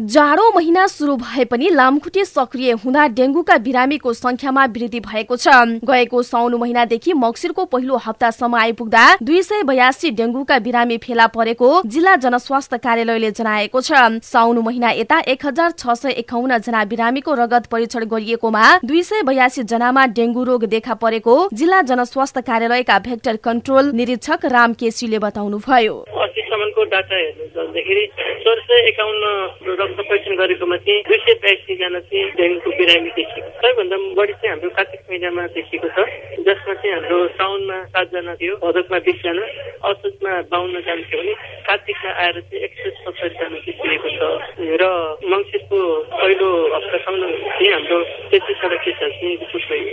जाडो महिना सुरु भए पनि लामखुट्टे सक्रिय हुँदा डेङ्गुका बिरामीको संख्यामा वृद्धि भएको छ। गएको साउन महिनादेखि मक्सिरको पहिलो हप्तासम्म आइपुग्दा दुई सय बयासी डेङ्गुका बिरामी फेला परेको जिल्ला जनस्वास्थ्य कार्यालयले जनाएको छ। साउन महिना यता एक हजार छ सय एकाउन्न जना बिरामीको रगत परीक्षण गरिएकोमा दुई सय बयासी जनामा डेङ्गु रोग देखा परेको जिल्ला जनस्वास्थ्य कार्यालयका भेक्टर कन्ट्रोल निरीक्षक राम केसीले बताउनुभयो। डाटा हेर्नु जाँदाखेरि सोह्र सय एकाउन्न रक्त परीक्षण गरेकोमा चाहिँ दुई सय बयासीजना चाहिँ डेङ्गुको बिरामी देखिएको सबैभन्दा बढी चाहिँ हाम्रो कार्तिक महिनामा देखिएको छ। जसमा चाहिँ हाम्रो साउनमा सातजना थियो भदकमा बिसजना असोजमा बाहन्नजना थियो भने कार्तिकमा आएर चाहिँ एक सय सत्तरीजना देखिएको छ। र मङ्सिरको पहिलो हप्तासम्म चाहिँ हाम्रो तेत्तिसवटा केसहरू चाहिँ रिपोर्ट भइरहेको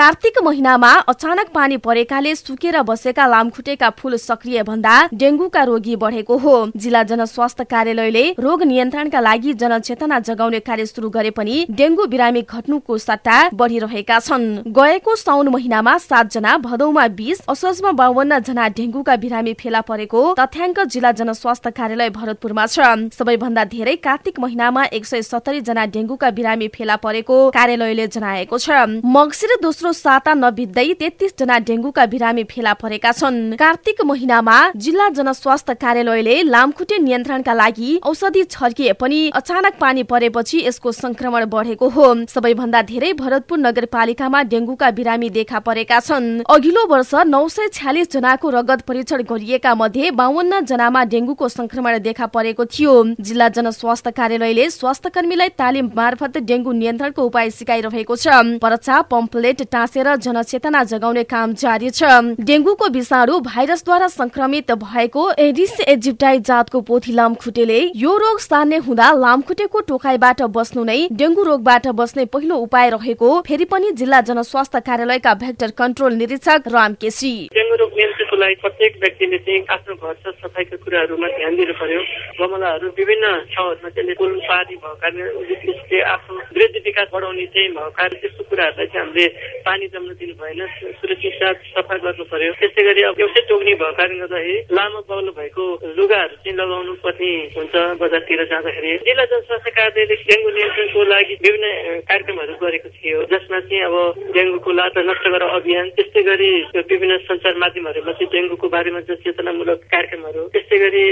कार्तिक महिनामा अचानक पानी परेकाले सुकेर बसेका लामखुट्टेका फूल सक्रिय भन्दा डेङ्गुका रोगी बढेको हो। जिल्ला जनस्वास्थ्य कार्यालयले रोग नियन्त्रणका लागि जनचेतना जगाउने कार्य शुरू गरे पनि डेंगू बिरामी घट्नुको सट्टा बढ़िरहेका छन्। गएको साउन महिनामा सात जना भदौमा बीस असोजमा बावन्न जना डेंगूका बिरामी फेला परेको तथ्याङ्क जिल्ला जनस्वास्थ्य कार्यालय भरतपुरमा छ। सबैभन्दा धेरै कार्तिक महिनामा एक सय सत्तरी जना डेंगूका बिरामी फेला परेको कार्यालयले जनाएको छ। मक्सिर दोस्रो साता नबित्दै तेत्तीस जना डेंगूका बिरामी फेला परेका छन्। कार्तिक महिनामा जिल्ला जनस्वास्थ्य कार्यालयले लामखुट्टे नियन्त्रणका लागि औषधि छर्किए पनि अचानक पानी परेपछि यसको संक्रमण बढेको हो। सबैभन्दा धेरै भरतपुर नगरपालिकामा डेंगूका बिरामी देखा परेका छन्। अघिल्लो वर्ष नौ सय छ्यालिस जनाको रगत परीक्षण गरिएका मध्ये बाहन्न जनामा डेंगूको संक्रमण देखा परेको थियो। जिल्ला जनस्वास्थ्य कार्यालयले स्वास्थ्य कर्मीलाई तालिम मार्फत डेंगू नियन्त्रणको उपाय सिकाइरहेको छ। पर्चा पम्पलेट टाँसेर जनचेतना जगाउने काम जारी छ। डेंगूको विषाणु भाइरसद्वारा संक्रमित भएको एडिस इजिप्टाई जातको पोथी लामखुट्टेले यो रोग सार्ने हुँदा लामखुट्टेको टोकाइबाट बस्नु नै डेंगू रोगबाट बस्ने पहिलो उपाय रहेको फेरि पनि जिल्ला जनस्वास्थ्य कार्यालयका भेक्टर कन्ट्रोल निरीक्षक राम केसी। डेङ्गु रोग नियन्त्रणको लागि प्रत्येक व्यक्तिले चाहिँ आफ्नो घर सफाइका कुराहरूमा ध्यान दिनु पर्यो गमलाहरू विभिन्न ठाउँहरूमा त्यसले फुल पारी भएकाले आफ्नो वृद्धि विकास बढाउने चाहिँ भएका त्यस्तो कुराहरूलाई चाहिँ हामीले पानी जम्न दिनु भएन सुरक्षित साथ सफा गर्नु पर्यो। त्यसै गरी अब एउटै टोक्नी भएको कारणले गर्दाखेरि लामो बाउलो भएको लुगाहरू चाहिँ लगाउनु पर्ने हुन्छ बजारतिर जाँदाखेरि। जिल्ला जनस्वास्थ्य कार्यालयले डेङ्गु नियन्त्रणको लागि विभिन्न कार्यक्रमहरू गरेको थियो। जसमा चाहिँ अब डेङ्गुको लाता नष्ट गर अभियान त्यस्तै गरी विभिन्न सञ्चार माध्यमहरूमा चाहिँ डेङ्गुको बारेमा जनचेतनामूलक कार्यक्रमहरू त्यस्तै गरी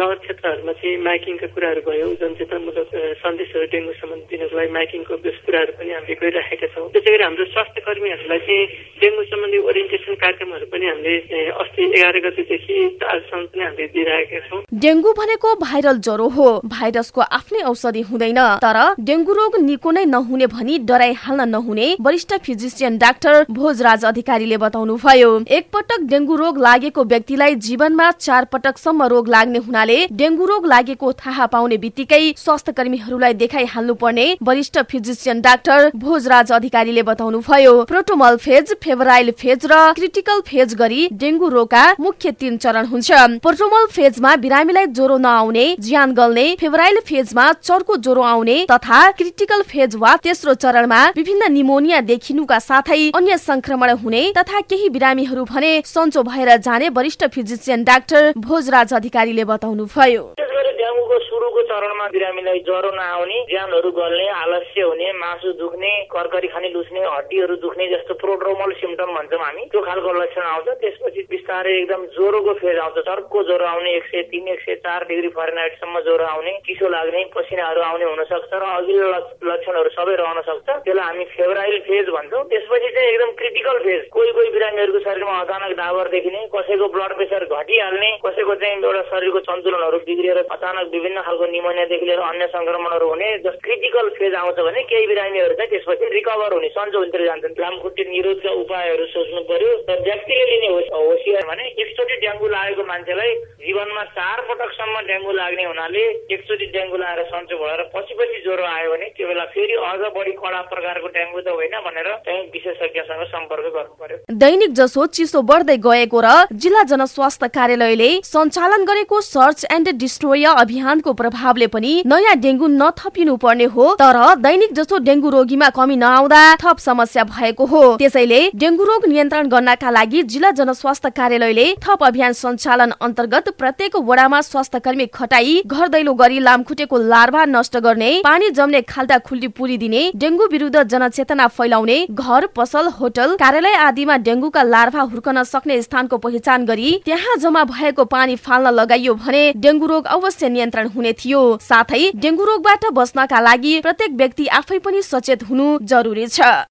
नगर क्षेत्रहरूमा चाहिँ माइकिङका कुराहरू भयो जनचेतनामूलक सन्देशहरू डेङ्गु सम्बन्धी दिनको लागि माइकिङको कुराहरू पनि हामीले गरिराखेका छौँ। त्यसै गरी हाम्रो स्वास्थ्य कर्मीहरूलाई चाहिँ डेङ्गु सम्बन्धी ओरिएन्टेसन कार्यक्रमहरू पनि हामीले अस्ति एघार गतिदेखि आजसम्म पनि हामीले दिइरहेका डेङ्गु भनेको भाइरल ज्वरो हो। भाइरसको आफ्नै औषधि हुँदैन। तर डेङ्गु रोग निको नै नहुने भनी डराइहाल्न नहुने वरिष्ठ फिजिसियन डाक्टर भोजराज अधिकारीले बताउनु भयो एकपटक डेङ्गु रोग लागेको व्यक्तिलाई जीवनमा चार पटकसम्म रोग लाग्ने हुनाले डेङ्गु रोग लागेको थाहा पाउने बित्तिकै स्वास्थ्य कर्मीहरूलाई देखाइहाल्नु पर्ने वरिष्ठ फिजिसियन डाक्टर भोजराज अधिकारीले बताउनु भयो प्रोटोमल फेज फेभराइल फेज र क्रिटिकल फेज गरी डेङ्गु रोगका मुख्य तीन चरण हुन्छ। प्रोटोमल फेज फेजमा बिरामीलाई ज्वरो नआउने ज्यान गल्ने फेब्राइल फेजमा चर्को ज्वरो आउने तथा क्रिटिकल फेज वा तेस्रो चरणमा विभिन्न निमोनिया देखिनुका साथै अन्य संक्रमण हुने तथा केही बिरामीहरू भने सन्चो भएर जाने वरिष्ठ फिजिसियन डाक्टर भोजराज अधिकारीले बताउनु बिरामीलाई ज्वरो नआउने ज्यानहरू गल्ने आलस्य हुने मासु दुख्ने कर्करी खाने लुच्ने हड्डीहरू दुख्ने जस्तो प्रोड्रोमल सिम्टम भन्छौँ हामी। त्यो खालको लक्षण आउँछ। त्यसपछि बिस्तारै एकदम ज्वरोको फेज आउँछ। चर्को ज्वरो आउने एक सय तिन एक सय चार डिग्री फरेनहाइटसम्म ज्वरो आउने चिसो लाग्ने पसिनाहरू आउने हुन सक्छ र अघिल्लो लक्षणहरू सबै रहन सक्छ। त्यसलाई हामी फेब्राइल फेज भन्छौँ। त्यसपछि चाहिँ एकदम क्रिटिकल फेज। कोही कोही बिरामीहरूको शरीरमा अचानक डाबर देखिने कसैको ब्लड प्रेसर घटिहाल्ने कसैको चाहिँ एउटा शरीरको सन्तुलनहरू बिग्रिएर अचानक विभिन्न खालको निमोनियादेखि लिएर अन्य संक्रमणहरू हुने जस क्रिटिकल फेज आउँछ भने केही बिरामीहरू चाहिँ त्यसपछि रिकभर हुने। सन्चो हुन्थ्यो जान्छन्। लामखुट्टे निरोधका उपायहरू सोच्नु पर्यो। र व्यक्तिले लिने होसियार भने एकचोटि डेङ्गु लागेको मान्छेलाई जीवनमा चार पटकसम्म डेङ्गु लाग्ने हुनाले एकचोटि डेङ्गु लगाएर सन्चो भएर पछि पछि ज्वरो आयो भने त्यो बेला फेरि अझ बढी कडा प्रकारको डेङ्गु त होइन भनेर चाहिँ विशेषज्ञसँग सम्पर्क गर्नु पर्यो दैनिक जसो चिसो बढ्दै गएको र जिल्ला जनस्वास्थ्य कार्यालयले सञ्चालन गरेको सर्च एन्ड डिस्ट्रोय अभियान स्थानको प्रभावले पनि नयाँ डेङ्गु नथपिनु पर्ने हो तर दैनिक जसो डेङ्गु रोगीमा कमी नआउँदा थप समस्या भएको हो। त्यसैले डेङ्गु रोग नियन्त्रण गर्नका लागि जिल्ला जनस्वास्थ्य कार्यालयले थप अभियान सञ्चालन अन्तर्गत प्रत्येक वडामा स्वास्थ्य कर्मी खटाई घर दैलो गरी लामखुट्टेको लार्भा नष्ट गर्ने पानी जम्ने खाल्टा खुल्टी पुरिदिने डेङ्गु विरुद्ध जनचेतना फैलाउने घर पसल होटल कार्यालय आदिमा डेङ्गुका लार्भा हुर्कन सक्ने स्थानको पहिचान गरी त्यहाँ जम्मा भएको पानी फाल्न लगाइयो भने डेङ्गु रोग अवश्य नियन्त्रण हुने थियो। साथै डेङ्गु रोगबाट बस्नका लागि प्रत्येक व्यक्ति आफै पनि सचेत हुनु जरुरी छ।